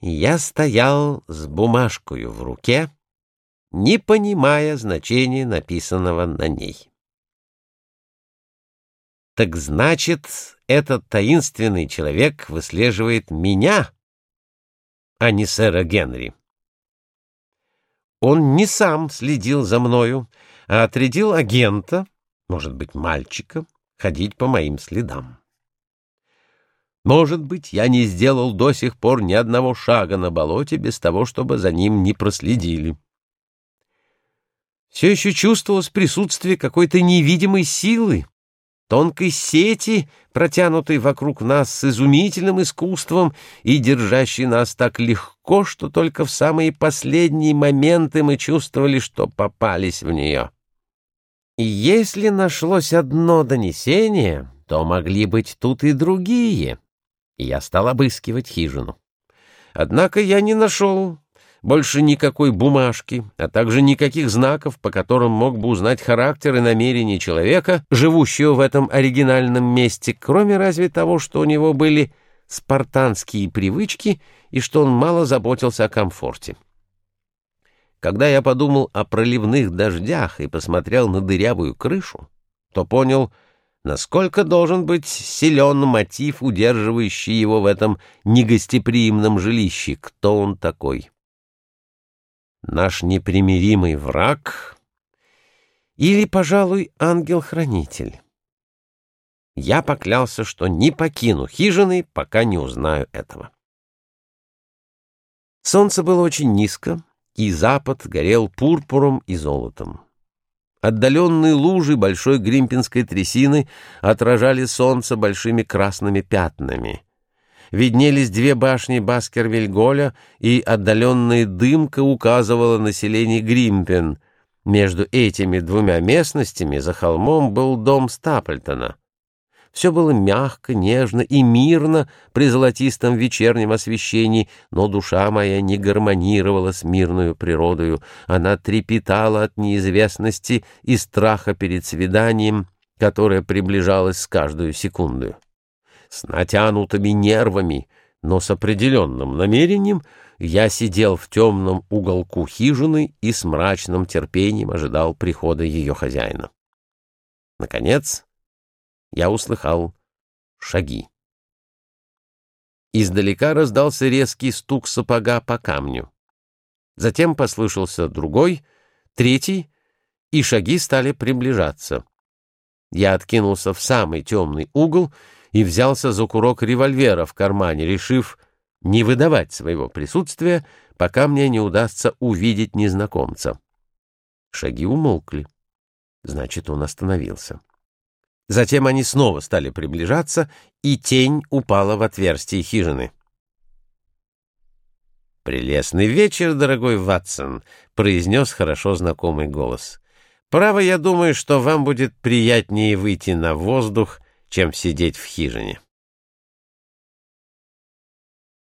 Я стоял с бумажкою в руке, не понимая значения написанного на ней. Так значит, этот таинственный человек выслеживает меня, а не сэра Генри. Он не сам следил за мною, а отрядил агента, может быть, мальчика, ходить по моим следам. Может быть, я не сделал до сих пор ни одного шага на болоте без того, чтобы за ним не проследили. Все еще чувствовалось присутствие какой-то невидимой силы, тонкой сети, протянутой вокруг нас с изумительным искусством и держащей нас так легко, что только в самые последние моменты мы чувствовали, что попались в нее. И если нашлось одно донесение, то могли быть тут и другие, я стал обыскивать хижину. Однако я не нашел больше никакой бумажки, а также никаких знаков, по которым мог бы узнать характер и намерения человека, живущего в этом оригинальном месте, кроме разве того, что у него были спартанские привычки и что он мало заботился о комфорте. Когда я подумал о проливных дождях и посмотрел на дырявую крышу, то понял, насколько должен быть силен мотив, удерживающий его в этом негостеприимном жилище, кто он такой наш непримиримый враг или, пожалуй, ангел-хранитель. Я поклялся, что не покину хижины, пока не узнаю этого. Солнце было очень низко, и запад горел пурпуром и золотом. Отдаленные лужи большой гримпинской трясины отражали солнце большими красными пятнами — виднелись две башни Баскервильголя, и отдаленная дымка указывала население Гримпен. Между этими двумя местностями за холмом был дом Стаплтона. Все было мягко, нежно и мирно при золотистом вечернем освещении, но душа моя не гармонировала с мирную природою. Она трепетала от неизвестности и страха перед свиданием, которое приближалось с каждую секунду с натянутыми нервами, но с определенным намерением, я сидел в темном уголку хижины и с мрачным терпением ожидал прихода ее хозяина. Наконец, я услыхал шаги. Издалека раздался резкий стук сапога по камню. Затем послышался другой, третий, и шаги стали приближаться. Я откинулся в самый темный угол и взялся за курок револьвера в кармане, решив не выдавать своего присутствия, пока мне не удастся увидеть незнакомца. Шаги умолкли. Значит, он остановился. Затем они снова стали приближаться, и тень упала в отверстие хижины. «Прелестный вечер, дорогой Ватсон», — произнес хорошо знакомый голос. «Право, я думаю, что вам будет приятнее выйти на воздух, чем сидеть в хижине.